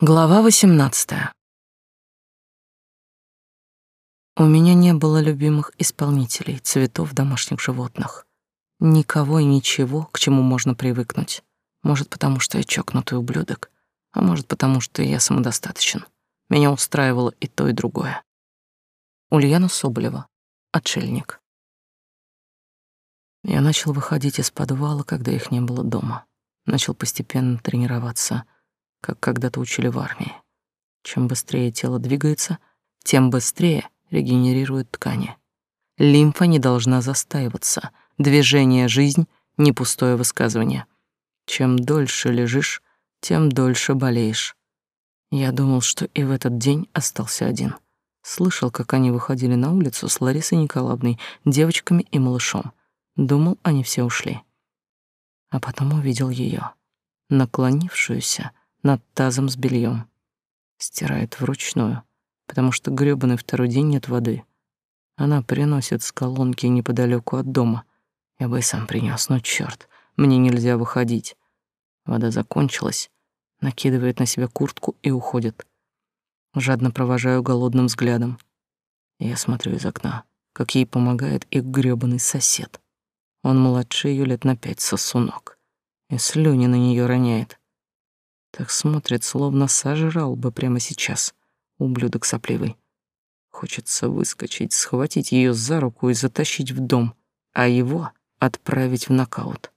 Глава 18. У меня не было любимых исполнителей, цветов домашних животных. Никого и ничего, к чему можно привыкнуть. Может, потому что я чокнутый ублюдок, а может, потому что я самодостаточен. Меня устраивало и то, и другое. Ульяна Соболева. Отшельник. Я начал выходить из подвала, когда их не было дома. Начал постепенно тренироваться — как когда-то учили в армии. Чем быстрее тело двигается, тем быстрее регенерируют ткани. Лимфа не должна застаиваться. Движение — жизнь, не пустое высказывание. Чем дольше лежишь, тем дольше болеешь. Я думал, что и в этот день остался один. Слышал, как они выходили на улицу с Ларисой Николаевной, девочками и малышом. Думал, они все ушли. А потом увидел ее, наклонившуюся над тазом с бельем. Стирает вручную, потому что грёбаный второй день нет воды. Она приносит с колонки неподалеку от дома. Я бы и сам принес, но черт, мне нельзя выходить. Вода закончилась, накидывает на себя куртку и уходит. Жадно провожаю голодным взглядом. Я смотрю из окна, как ей помогает их грёбаный сосед. Он младше ее лет на пять, сосунок. И слюни на нее роняет. Так смотрит, словно сожрал бы прямо сейчас. Ублюдок сопливый. Хочется выскочить, схватить ее за руку и затащить в дом, а его отправить в нокаут.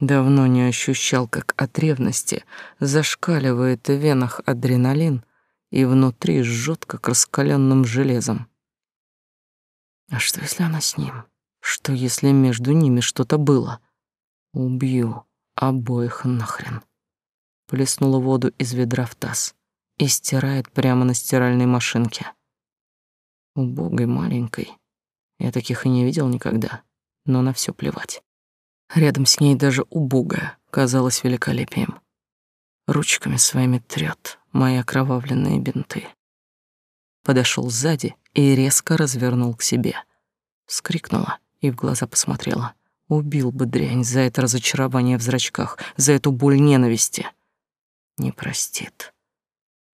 Давно не ощущал, как от ревности зашкаливает в венах адреналин и внутри жжет, как раскаленным железом. А что, если она с ним? Что, если между ними что-то было? Убью обоих нахрен плеснула воду из ведра в таз и стирает прямо на стиральной машинке. Убогой маленькой. Я таких и не видел никогда, но на все плевать. Рядом с ней даже убогая казалась великолепием. Ручками своими трёт мои окровавленные бинты. Подошел сзади и резко развернул к себе. Вскрикнула и в глаза посмотрела. Убил бы дрянь за это разочарование в зрачках, за эту боль ненависти не простит.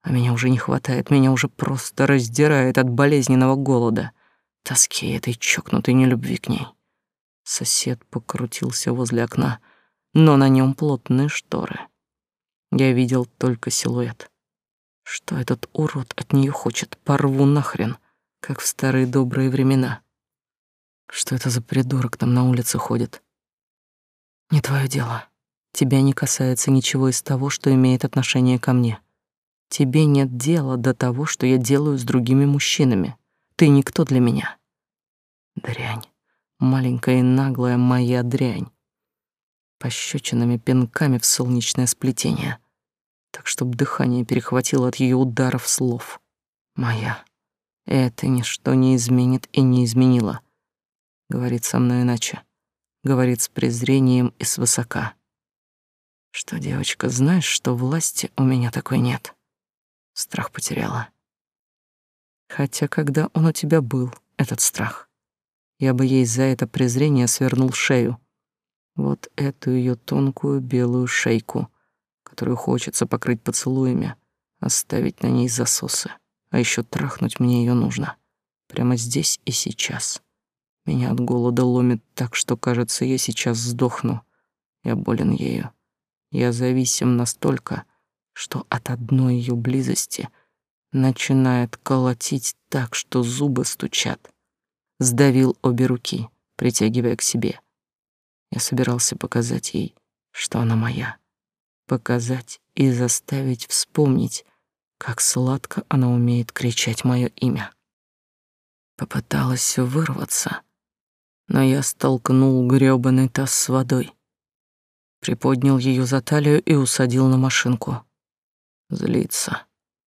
А меня уже не хватает, меня уже просто раздирает от болезненного голода, тоски этой чокнутой нелюбви к ней. Сосед покрутился возле окна, но на нем плотные шторы. Я видел только силуэт. Что этот урод от нее хочет? Порву нахрен, как в старые добрые времена. Что это за придурок там на улице ходит? Не твое дело. Тебя не касается ничего из того, что имеет отношение ко мне. Тебе нет дела до того, что я делаю с другими мужчинами. Ты никто для меня. Дрянь. Маленькая и наглая моя дрянь. Пощечинами пинками в солнечное сплетение. Так, чтоб дыхание перехватило от ее ударов слов. Моя. Это ничто не изменит и не изменило. Говорит со мной иначе. Говорит с презрением и свысока. Что, девочка, знаешь, что власти у меня такой нет? Страх потеряла. Хотя когда он у тебя был, этот страх, я бы ей за это презрение свернул шею. Вот эту ее тонкую белую шейку, которую хочется покрыть поцелуями, оставить на ней засосы. А еще трахнуть мне ее нужно. Прямо здесь и сейчас. Меня от голода ломит так, что, кажется, я сейчас сдохну. Я болен ею. Я зависим настолько, что от одной ее близости начинает колотить так, что зубы стучат. Сдавил обе руки, притягивая к себе. Я собирался показать ей, что она моя. Показать и заставить вспомнить, как сладко она умеет кричать мое имя. Попыталась вырваться, но я столкнул грёбаный таз с водой приподнял ее за талию и усадил на машинку. Злится,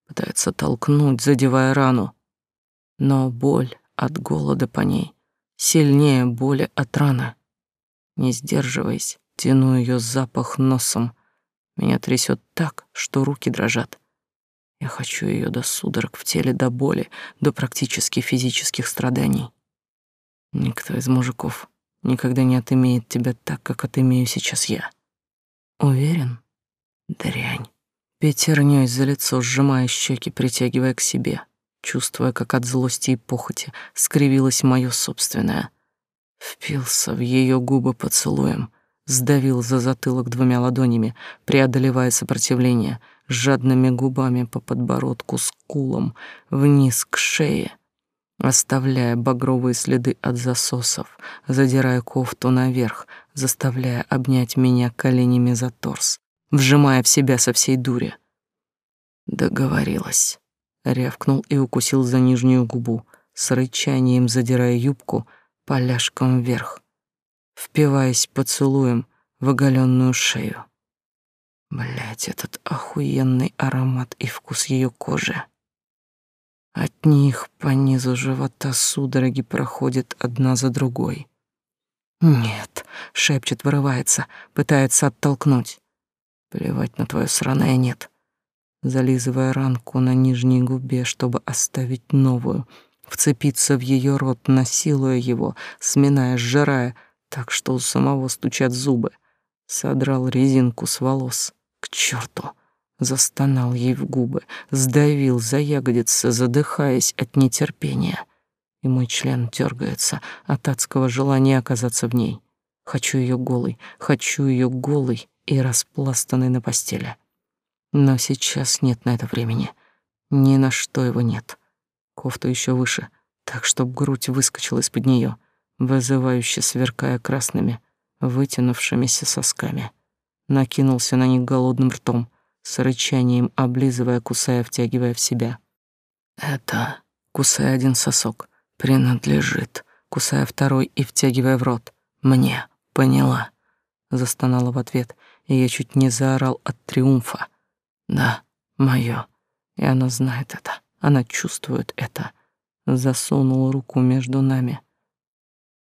пытается толкнуть, задевая рану. Но боль от голода по ней сильнее боли от раны. Не сдерживаясь, тяну ее запах носом. Меня трясет так, что руки дрожат. Я хочу ее до судорог в теле, до боли, до практически физических страданий. Никто из мужиков никогда не отымеет тебя так, как отымею сейчас я. Уверен? Дрянь. Пятерней за лицо сжимая щеки, притягивая к себе, чувствуя, как от злости и похоти скривилось мое собственное. Впился в ее губы поцелуем, сдавил за затылок двумя ладонями, преодолевая сопротивление, жадными губами по подбородку, скулам, вниз к шее, оставляя багровые следы от засосов, задирая кофту наверх, заставляя обнять меня коленями за торс, вжимая в себя со всей дури. Договорилась. Рявкнул и укусил за нижнюю губу, с рычанием задирая юбку поляшком вверх, впиваясь поцелуем в оголенную шею. Блять, этот охуенный аромат и вкус ее кожи. От них по низу живота судороги проходят одна за другой. «Нет», — шепчет, вырывается, пытается оттолкнуть. «Плевать на твое сраное нет», зализывая ранку на нижней губе, чтобы оставить новую, вцепиться в ее рот, насилуя его, сминая, сжирая, так что у самого стучат зубы. Содрал резинку с волос. К черту! Застонал ей в губы, сдавил за ягодицы, задыхаясь от нетерпения. И мой член дергается от адского желания оказаться в ней. Хочу ее голой, хочу ее голой и распластанной на постели. Но сейчас нет на это времени. Ни на что его нет. Кофта еще выше, так чтоб грудь выскочила из-под нее, вызывающе сверкая красными, вытянувшимися сосками. Накинулся на них голодным ртом, с рычанием облизывая, кусая, втягивая в себя. Это, кусая один сосок, принадлежит, кусая второй и втягивая в рот. Мне, поняла. Застонала в ответ, и я чуть не заорал от триумфа. Да, моё. И она знает это. Она чувствует это. Засунул руку между нами,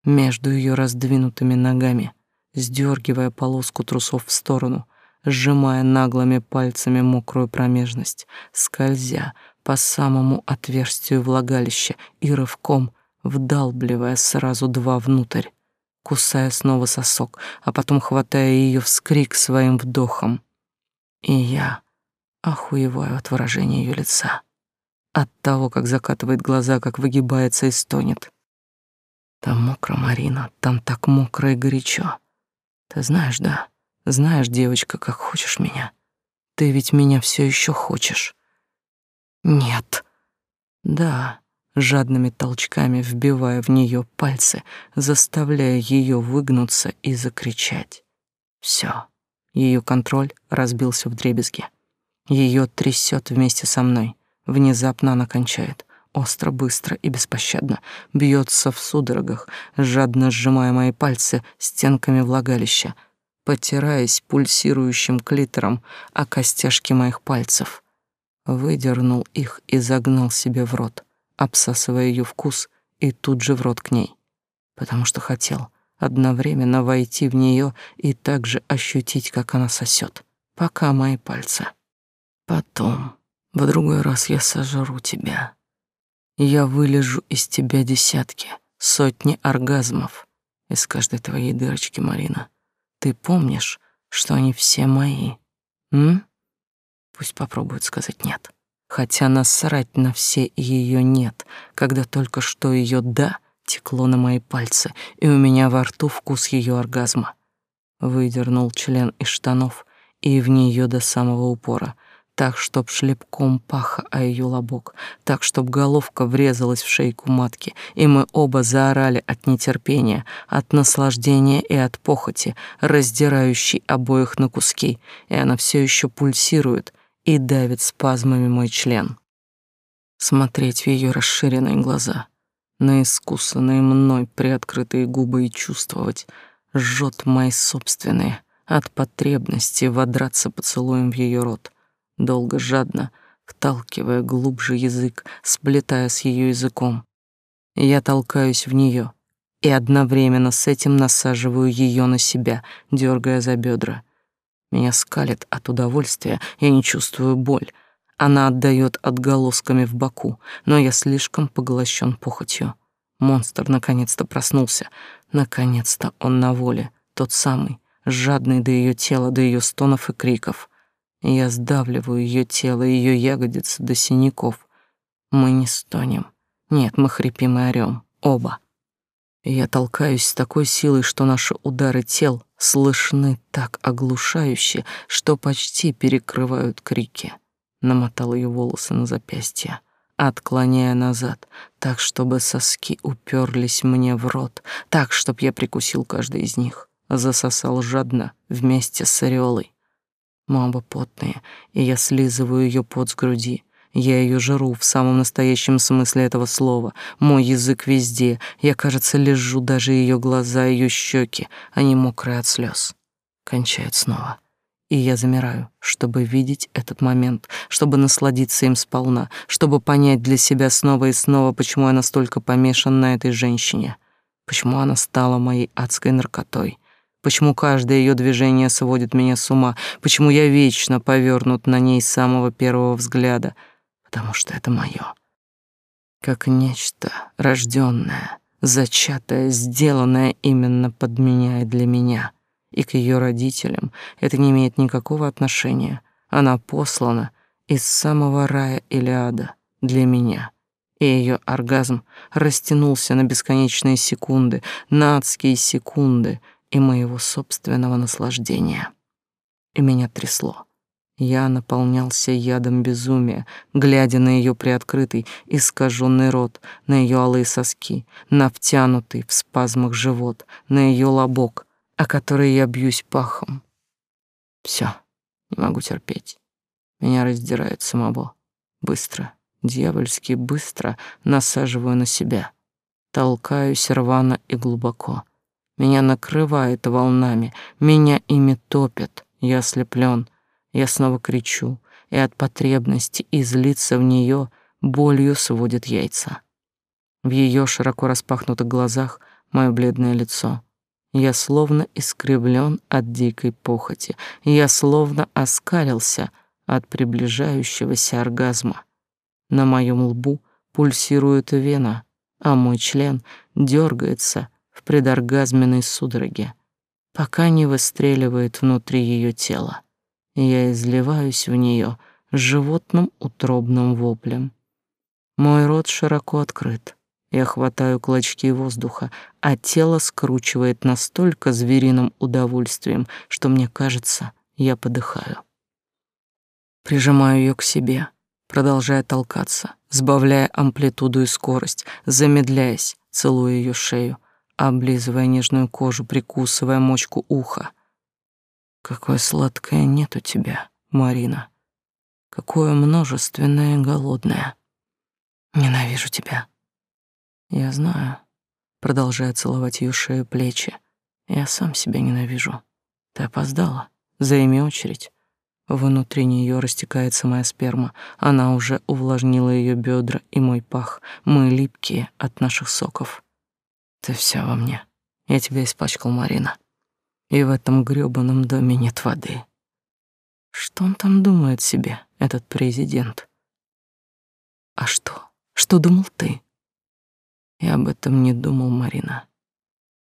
между ее раздвинутыми ногами, сдергивая полоску трусов в сторону, сжимая наглыми пальцами мокрую промежность, скользя по самому отверстию влагалища и рывком вдалбливая сразу два внутрь, кусая снова сосок, а потом хватая ее вскрик своим вдохом. И я охуеваю от выражения ее лица, от того, как закатывает глаза, как выгибается и стонет. Там мокро, Марина, там так мокро и горячо. Ты знаешь, да? Знаешь, девочка, как хочешь меня. Ты ведь меня все еще хочешь. Нет. Да, жадными толчками вбивая в нее пальцы, заставляя ее выгнуться и закричать. Все. Ее контроль разбился в дребезги. Ее трясет вместе со мной. Внезапно она кончает. Остро, быстро и беспощадно. Бьется в судорогах, жадно сжимая мои пальцы стенками влагалища, потираясь пульсирующим клитором о костяшки моих пальцев. Выдернул их и загнал себе в рот, обсасывая ее вкус и тут же в рот к ней. Потому что хотел одновременно войти в нее и также ощутить, как она сосет, пока мои пальцы Потом, в другой раз я сожру тебя. Я вылежу из тебя десятки, сотни оргазмов из каждой твоей дырочки, Марина. Ты помнишь, что они все мои? М? Пусть попробуют сказать нет. Хотя насрать на все ее нет, когда только что ее да текло на мои пальцы, и у меня во рту вкус ее оргазма. Выдернул член из штанов и в нее до самого упора — так, чтоб шлепком паха о ее лобок, так, чтоб головка врезалась в шейку матки, и мы оба заорали от нетерпения, от наслаждения и от похоти, раздирающей обоих на куски, и она все еще пульсирует и давит спазмами мой член. Смотреть в ее расширенные глаза, на искусанные мной приоткрытые губы и чувствовать, жжет мои собственные от потребности водраться поцелуем в ее рот — долго, жадно, вталкивая глубже язык, сплетая с ее языком. Я толкаюсь в нее и одновременно с этим насаживаю ее на себя, дергая за бедра. Меня скалит от удовольствия, я не чувствую боль. Она отдает отголосками в боку, но я слишком поглощен похотью. Монстр наконец-то проснулся. Наконец-то он на воле, тот самый, жадный до ее тела, до ее стонов и криков. Я сдавливаю ее тело, ее ягодицы до синяков. Мы не стонем. Нет, мы хрипим и орем. Оба. Я толкаюсь с такой силой, что наши удары тел слышны так оглушающе, что почти перекрывают крики. Намотал ее волосы на запястье, отклоняя назад, так, чтобы соски уперлись мне в рот, так, чтобы я прикусил каждый из них, засосал жадно вместе с ореолой. Мы оба потные, и я слизываю ее пот с груди, я ее жру в самом настоящем смысле этого слова. Мой язык везде. Я, кажется, лежу даже ее глаза, ее щеки. Они мокрые от слез. Кончает снова. И я замираю, чтобы видеть этот момент, чтобы насладиться им сполна, чтобы понять для себя снова и снова, почему я настолько помешан на этой женщине, почему она стала моей адской наркотой, почему каждое ее движение сводит меня с ума, почему я вечно повернут на ней с самого первого взгляда — потому что это мое. Как нечто рожденное, зачатое, сделанное именно под меня и для меня. И к ее родителям это не имеет никакого отношения. Она послана из самого рая или ада для меня. И ее оргазм растянулся на бесконечные секунды, на адские секунды и моего собственного наслаждения. И меня трясло. Я наполнялся ядом безумия, глядя на ее приоткрытый, искаженный рот, на ее алые соски, на втянутый в спазмах живот, на ее лобок, о который я бьюсь пахом. Все, не могу терпеть. Меня раздирает самого. Быстро, дьявольски быстро насаживаю на себя. Толкаюсь рвано и глубоко. Меня накрывает волнами, меня ими топят. Я ослеплен, я снова кричу, и от потребности излиться в нее болью сводит яйца. В ее широко распахнутых глазах мое бледное лицо. Я словно искривлен от дикой похоти. Я словно оскалился от приближающегося оргазма. На моем лбу пульсирует вена, а мой член дергается в предоргазменной судороге, пока не выстреливает внутри ее тела я изливаюсь в нее животным утробным воплем. Мой рот широко открыт. Я хватаю клочки воздуха, а тело скручивает настолько звериным удовольствием, что мне кажется, я подыхаю. Прижимаю ее к себе, продолжая толкаться, сбавляя амплитуду и скорость, замедляясь, целуя ее шею, облизывая нежную кожу, прикусывая мочку уха. Какое сладкое нет у тебя, Марина. Какое множественное и голодное. Ненавижу тебя. Я знаю. Продолжая целовать ее шею плечи. Я сам себя ненавижу. Ты опоздала. Займи очередь. Внутри нее растекается моя сперма. Она уже увлажнила ее бедра и мой пах. Мы липкие от наших соков. Ты вся во мне. Я тебя испачкал, Марина и в этом грёбаном доме нет воды. Что он там думает себе, этот президент? А что? Что думал ты? Я об этом не думал, Марина.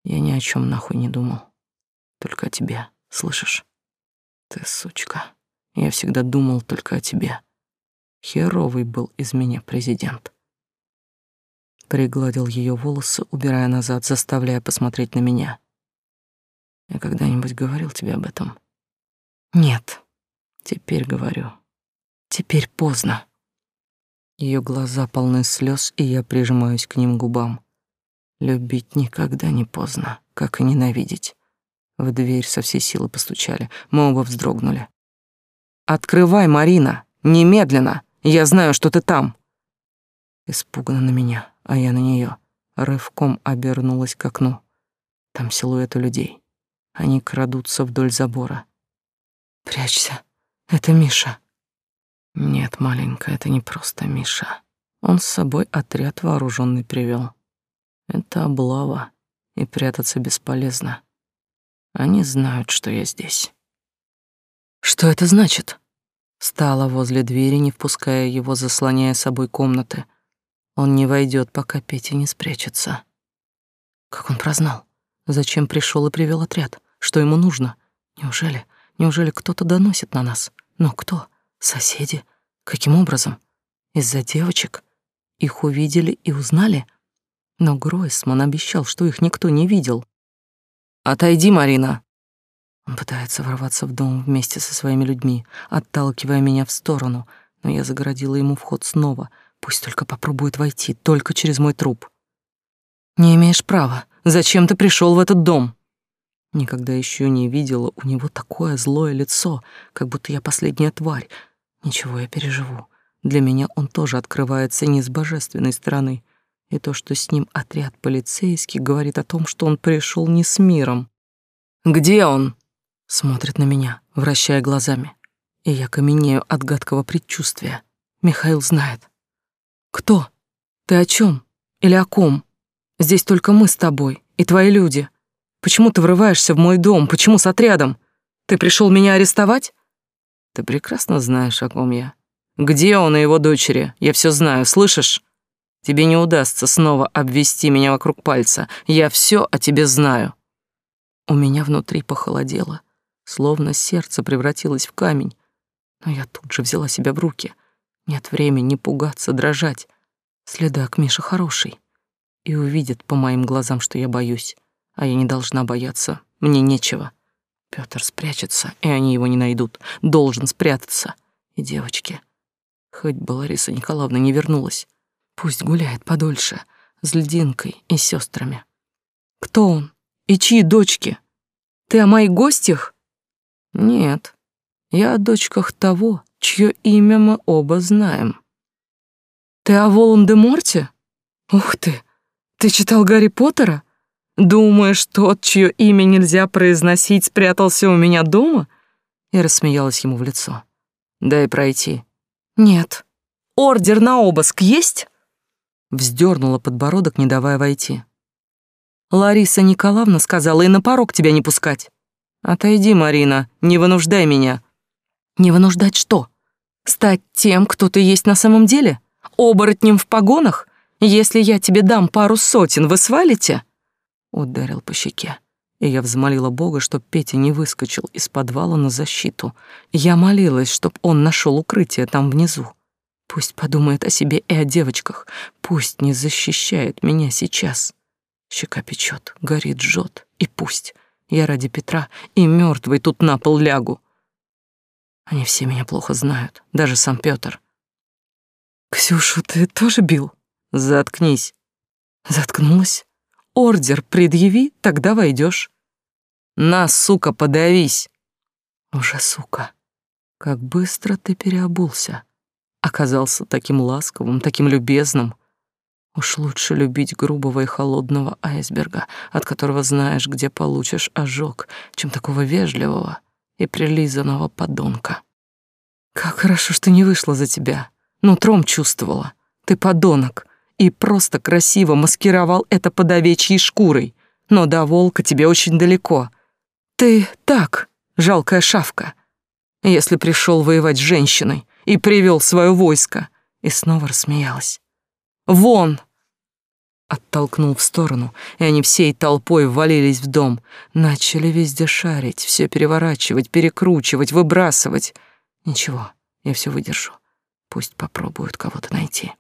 Я ни о чем нахуй не думал. Только о тебе, слышишь? Ты сучка. Я всегда думал только о тебе. Херовый был из меня президент. Пригладил ее волосы, убирая назад, заставляя посмотреть на меня. Я когда-нибудь говорил тебе об этом? Нет. Теперь говорю. Теперь поздно. Ее глаза полны слез, и я прижимаюсь к ним губам. Любить никогда не поздно, как и ненавидеть. В дверь со всей силы постучали. Мы оба вздрогнули. «Открывай, Марина! Немедленно! Я знаю, что ты там!» Испуганно на меня, а я на нее. Рывком обернулась к окну. Там силуэты людей. Они крадутся вдоль забора. Прячься. Это Миша. Нет, маленькая, это не просто Миша. Он с собой отряд вооруженный привел. Это облава, и прятаться бесполезно. Они знают, что я здесь. Что это значит? Стала возле двери, не впуская его, заслоняя собой комнаты. Он не войдет, пока Петя не спрячется. Как он прознал? Зачем пришел и привел отряд? Что ему нужно? Неужели, неужели кто-то доносит на нас? Но кто? Соседи? Каким образом? Из-за девочек? Их увидели и узнали? Но Гройсман обещал, что их никто не видел. «Отойди, Марина!» Он пытается ворваться в дом вместе со своими людьми, отталкивая меня в сторону, но я загородила ему вход снова. Пусть только попробует войти, только через мой труп. «Не имеешь права. Зачем ты пришел в этот дом?» Никогда еще не видела у него такое злое лицо, как будто я последняя тварь. Ничего, я переживу. Для меня он тоже открывается не с божественной стороны. И то, что с ним отряд полицейских, говорит о том, что он пришел не с миром. «Где он?» Смотрит на меня, вращая глазами. И я каменею от гадкого предчувствия. Михаил знает. «Кто? Ты о чем? Или о ком? Здесь только мы с тобой и твои люди. Почему ты врываешься в мой дом? Почему с отрядом? Ты пришел меня арестовать?» «Ты прекрасно знаешь, о ком я. Где он и его дочери? Я все знаю, слышишь? Тебе не удастся снова обвести меня вокруг пальца. Я все о тебе знаю». У меня внутри похолодело словно сердце превратилось в камень. Но я тут же взяла себя в руки. Нет времени пугаться, дрожать. Следак Миша хороший. И увидит по моим глазам, что я боюсь. А я не должна бояться. Мне нечего. Пётр спрячется, и они его не найдут. Должен спрятаться. И девочки. Хоть бы Лариса Николаевна не вернулась. Пусть гуляет подольше. С льдинкой и сестрами. Кто он? И чьи дочки? Ты о моих гостях? Нет, я о дочках того, чье имя мы оба знаем. Ты о Волан-де-Морте? Ух ты, ты читал Гарри Поттера? Думаешь, тот, чье имя нельзя произносить, спрятался у меня дома? Я рассмеялась ему в лицо. Дай пройти. Нет. Ордер на обыск есть? Вздернула подбородок, не давая войти. Лариса Николаевна сказала и на порог тебя не пускать. Отойди, Марина, не вынуждай меня. Не вынуждать что? Стать тем, кто ты есть на самом деле? Оборотнем в погонах? Если я тебе дам пару сотен, вы свалите? Ударил по щеке. И я взмолила Бога, чтоб Петя не выскочил из подвала на защиту. Я молилась, чтоб он нашел укрытие там внизу. Пусть подумает о себе и о девочках. Пусть не защищает меня сейчас. Щека печет, горит, жжет. И пусть. Я ради Петра и мертвый тут на пол лягу. Они все меня плохо знают, даже сам Петр. Ксюшу ты тоже бил? Заткнись. Заткнулась? Ордер предъяви, тогда войдешь. На, сука, подавись. Уже сука. Как быстро ты переобулся. Оказался таким ласковым, таким любезным. Уж лучше любить грубого и холодного айсберга, от которого знаешь, где получишь ожог, чем такого вежливого и прилизанного подонка. Как хорошо, что не вышла за тебя. Нутром чувствовала. Ты подонок. И просто красиво маскировал это под овечьей шкурой. Но до волка тебе очень далеко. Ты так, жалкая шавка. Если пришел воевать с женщиной и привел свое войско. И снова рассмеялась. Вон, Оттолкнул в сторону, и они всей толпой ввалились в дом. Начали везде шарить, все переворачивать, перекручивать, выбрасывать. Ничего, я все выдержу. Пусть попробуют кого-то найти.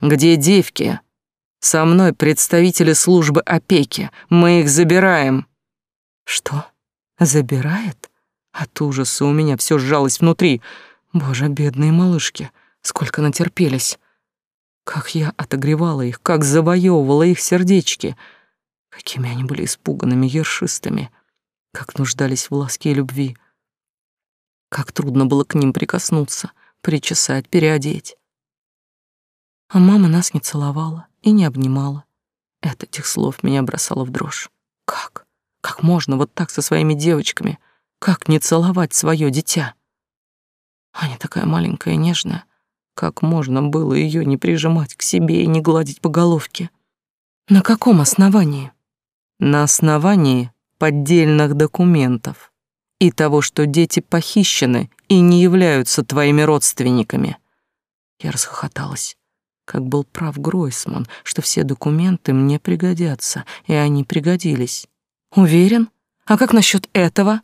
Где девки? Со мной представители службы опеки. Мы их забираем. Что? Забирает? От ужаса у меня все сжалось внутри. Боже, бедные малышки, сколько натерпелись. Как я отогревала их, как завоевывала их сердечки. Какими они были испуганными, ершистыми. Как нуждались в ласке и любви. Как трудно было к ним прикоснуться, причесать, переодеть. А мама нас не целовала и не обнимала. От этих слов меня бросало в дрожь. Как? Как можно вот так со своими девочками? Как не целовать свое дитя? Аня такая маленькая и нежная. Как можно было ее не прижимать к себе и не гладить по головке? На каком основании? На основании поддельных документов и того, что дети похищены и не являются твоими родственниками. Я расхохоталась. Как был прав Гройсман, что все документы мне пригодятся, и они пригодились. Уверен? А как насчет этого?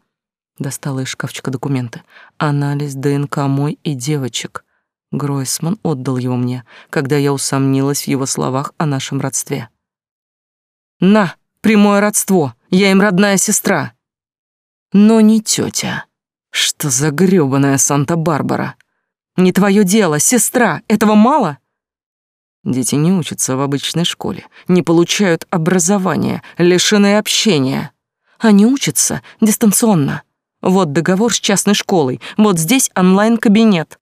Достала из шкафчика документы. Анализ ДНК мой и девочек. Гройсман отдал его мне, когда я усомнилась в его словах о нашем родстве. «На, прямое родство, я им родная сестра». «Но не тетя. Что за грёбаная Санта-Барбара? Не твое дело, сестра, этого мало?» Дети не учатся в обычной школе, не получают образования, лишены общения. Они учатся дистанционно. Вот договор с частной школой, вот здесь онлайн-кабинет.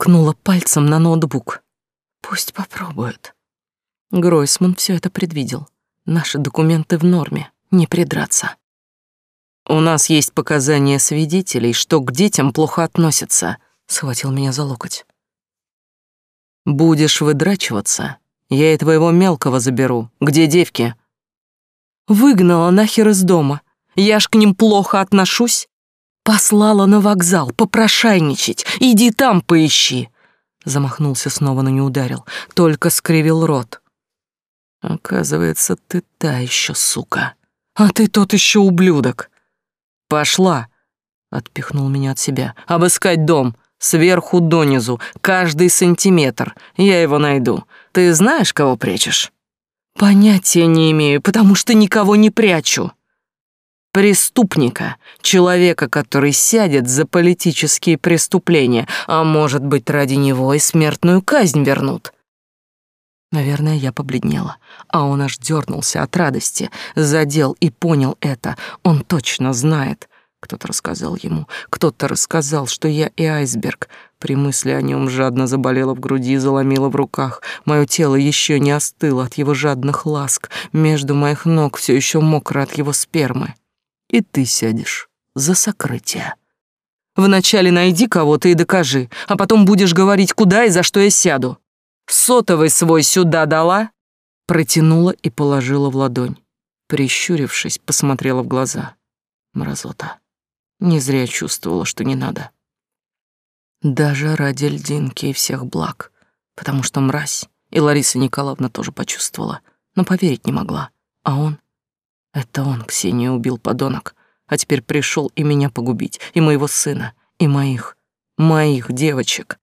Ткнула пальцем на ноутбук. Пусть попробуют. Гройсман все это предвидел. Наши документы в норме, не придраться. У нас есть показания свидетелей, что к детям плохо относятся, схватил меня за локоть. Будешь выдрачиваться, я и твоего мелкого заберу. Где девки? Выгнала нахер из дома. Я ж к ним плохо отношусь. Послала на вокзал попрошайничать. Иди там поищи. Замахнулся снова, но не ударил, только скривил рот. Оказывается, ты та еще сука. А ты тот еще ублюдок. Пошла, отпихнул меня от себя. Обыскать дом сверху донизу, каждый сантиметр. Я его найду. Ты знаешь, кого прячешь? Понятия не имею, потому что никого не прячу. Преступника, человека, который сядет за политические преступления, а может быть, ради него и смертную казнь вернут. Наверное, я побледнела, а он аж дернулся от радости, задел и понял это. Он точно знает. Кто-то рассказал ему, кто-то рассказал, что я и айсберг. При мысли о нем жадно заболело в груди, заломило в руках. Мое тело еще не остыло от его жадных ласк. Между моих ног все еще мокро от его спермы. И ты сядешь за сокрытие. Вначале найди кого-то и докажи, а потом будешь говорить, куда и за что я сяду. Сотовый свой сюда дала? Протянула и положила в ладонь. Прищурившись, посмотрела в глаза. Мразота. Не зря чувствовала, что не надо. Даже ради льдинки и всех благ, потому что мразь, и Лариса Николаевна тоже почувствовала, но поверить не могла. А он? Это он Ксению убил, подонок, а теперь пришел и меня погубить, и моего сына, и моих, моих девочек.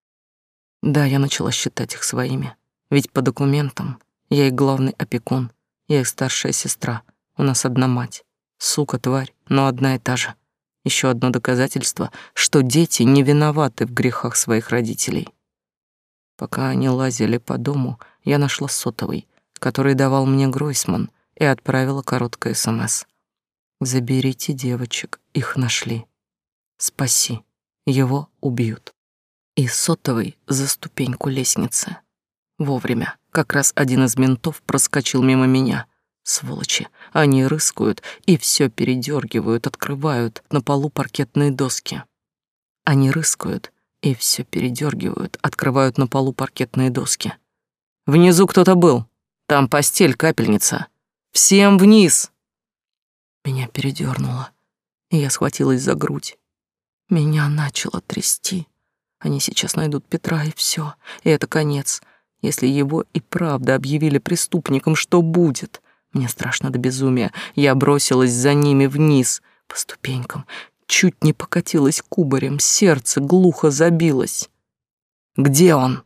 Да, я начала считать их своими, ведь по документам я их главный опекун, я их старшая сестра, у нас одна мать. Сука, тварь, но одна и та же. Еще одно доказательство, что дети не виноваты в грехах своих родителей. Пока они лазили по дому, я нашла сотовый, который давал мне Гройсман, и отправила короткое СМС. «Заберите девочек, их нашли. Спаси, его убьют». И сотовый за ступеньку лестницы. Вовремя, как раз один из ментов проскочил мимо меня — Сволочи, они рыскают и все передергивают, открывают на полу паркетные доски. Они рыскают и все передергивают, открывают на полу паркетные доски. Внизу кто-то был. Там постель, капельница. Всем вниз. Меня передернуло, и я схватилась за грудь. Меня начало трясти. Они сейчас найдут Петра, и все, и это конец. Если его и правда объявили преступником, что будет? Мне страшно до безумия. Я бросилась за ними вниз, по ступенькам, чуть не покатилась кубарем, сердце глухо забилось. «Где он?»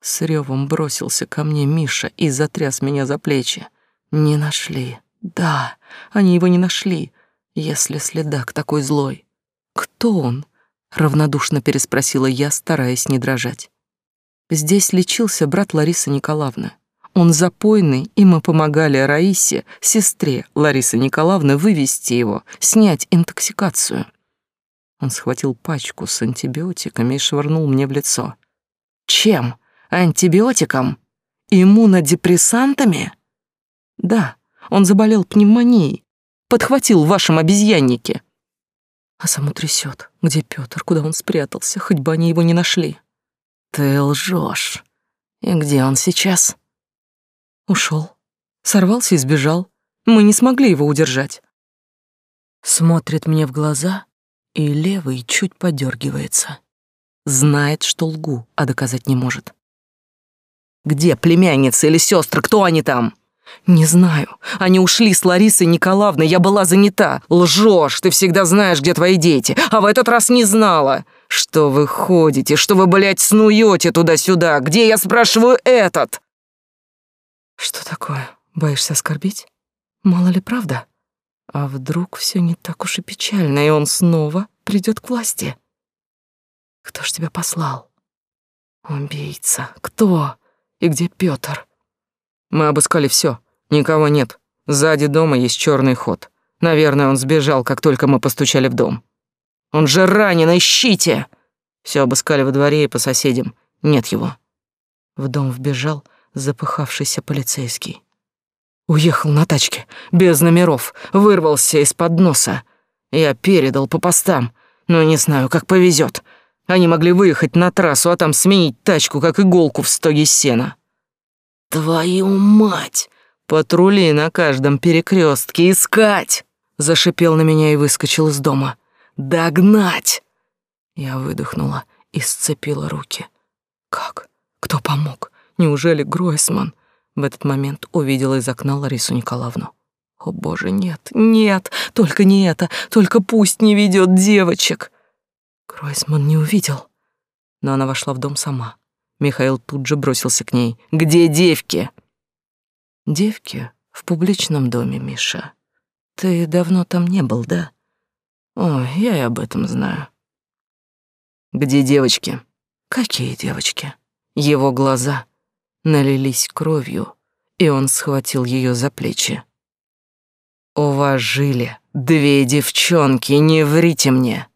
С ревом бросился ко мне Миша и затряс меня за плечи. «Не нашли. Да, они его не нашли, если следак такой злой. Кто он?» Равнодушно переспросила я, стараясь не дрожать. Здесь лечился брат Ларисы Николаевны. Он запойный, и мы помогали Раисе, сестре Ларисы Николаевны, вывести его, снять интоксикацию. Он схватил пачку с антибиотиками и швырнул мне в лицо. Чем? Антибиотиком? Иммунодепрессантами? Да, он заболел пневмонией. Подхватил в вашем обезьяннике. А саму трясет. Где Петр? Куда он спрятался? Хоть бы они его не нашли. Ты лжешь. И где он сейчас? Ушел. Сорвался и сбежал. Мы не смогли его удержать. Смотрит мне в глаза, и левый чуть подергивается. Знает, что лгу, а доказать не может. «Где племянница или сестры? Кто они там? Не знаю. Они ушли с Ларисой Николаевной, я была занята. Лжешь, ты всегда знаешь, где твои дети, а в этот раз не знала. Что вы ходите, что вы, блядь, снуете туда-сюда? Где, я спрашиваю, этот? Что такое? Боишься оскорбить? Мало ли правда? А вдруг все не так уж и печально, и он снова придет к власти? Кто ж тебя послал? Убийца. Кто? И где Пётр? Мы обыскали все. Никого нет. Сзади дома есть черный ход. Наверное, он сбежал, как только мы постучали в дом. Он же ранен, ищите! Все обыскали во дворе и по соседям. Нет его. В дом вбежал запыхавшийся полицейский. Уехал на тачке, без номеров, вырвался из-под носа. Я передал по постам, но не знаю, как повезет. Они могли выехать на трассу, а там сменить тачку, как иголку в стоге сена. Твою мать! Патрули на каждом перекрестке искать! Зашипел на меня и выскочил из дома. Догнать! Я выдохнула и сцепила руки. Как? Кто помог? Неужели Гройсман? В этот момент увидела из окна Ларису Николаевну. О боже, нет, нет, только не это, только пусть не ведет девочек. Гройсман не увидел. Но она вошла в дом сама. Михаил тут же бросился к ней. «Где девки?» «Девки в публичном доме, Миша. Ты давно там не был, да?» «О, я и об этом знаю». «Где девочки?» «Какие девочки?» Его глаза налились кровью, и он схватил ее за плечи. «У вас жили две девчонки, не врите мне!»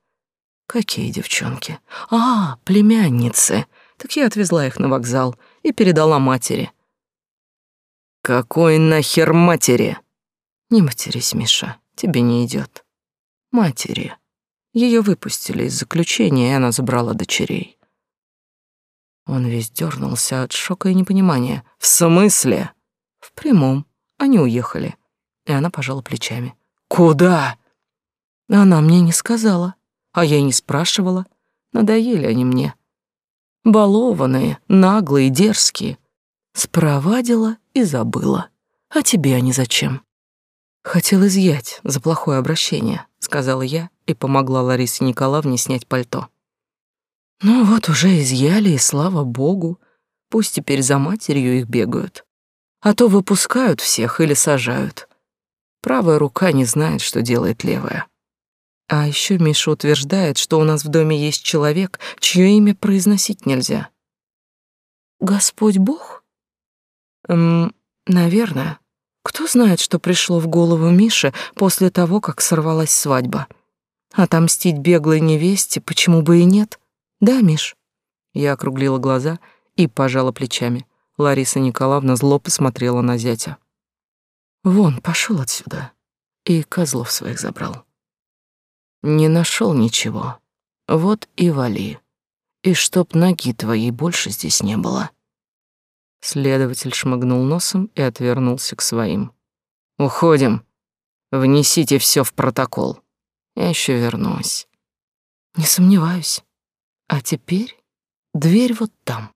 «Какие девчонки?» «А, племянницы!» Так я отвезла их на вокзал и передала матери. «Какой нахер матери?» «Не матерись, Миша, тебе не идет. Матери. Ее выпустили из заключения, и она забрала дочерей. Он весь дернулся от шока и непонимания. «В смысле?» «В прямом. Они уехали». И она пожала плечами. «Куда?» Она мне не сказала, а я и не спрашивала. Надоели они мне. Балованные, наглые, дерзкие. Спровадила и забыла. А тебе они зачем? Хотел изъять за плохое обращение, сказала я и помогла Ларисе Николаевне снять пальто. Ну вот уже изъяли, и слава богу. Пусть теперь за матерью их бегают. А то выпускают всех или сажают. Правая рука не знает, что делает левая. А еще Миша утверждает, что у нас в доме есть человек, чье имя произносить нельзя. Господь Бог? Эм, наверное. Кто знает, что пришло в голову Мише после того, как сорвалась свадьба? Отомстить беглой невесте, почему бы и нет? Да, Миш. Я округлила глаза и пожала плечами. Лариса Николаевна зло посмотрела на зятя. Вон, пошел отсюда. И козлов своих забрал. Не нашел ничего. Вот и вали. И чтоб ноги твоей больше здесь не было. Следователь шмыгнул носом и отвернулся к своим. Уходим. Внесите все в протокол. Я еще вернусь. Не сомневаюсь. А теперь дверь вот там.